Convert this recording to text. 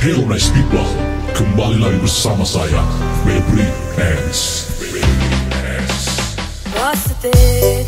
Hello nice people, kembali lagi bersama saya Febri S. What's the day?